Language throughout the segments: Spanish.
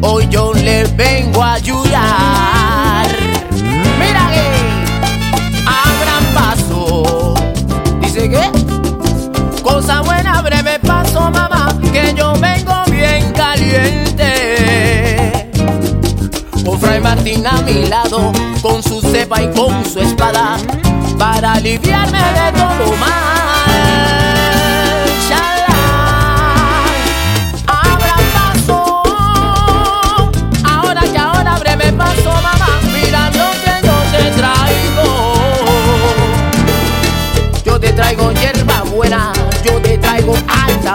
hoy yo le vengo a ayudar. Mira que abran paso. Dice que cosa buena, breve paso, mamá, que yo vengo bien caliente. Con Fray Martín a mi lado, con su cepa y con su espada, para aliviarme de todo mal.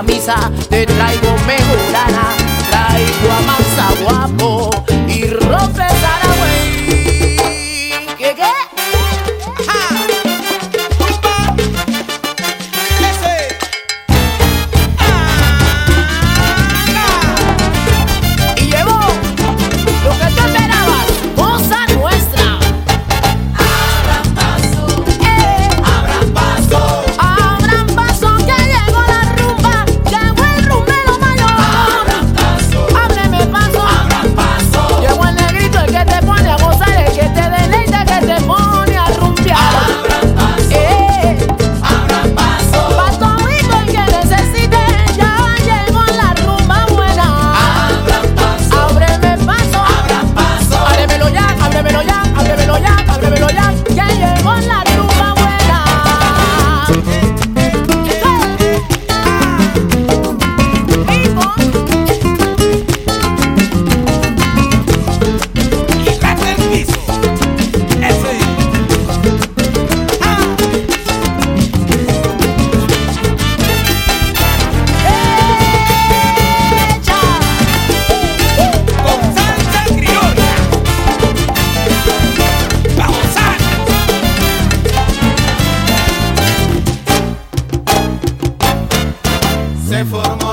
camisa te traigo mejorana, traigo a masa guapo y rompe reformar.